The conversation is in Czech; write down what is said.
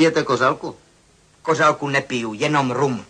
Pijete kořálku? Kořálku nepiju, jenom rum.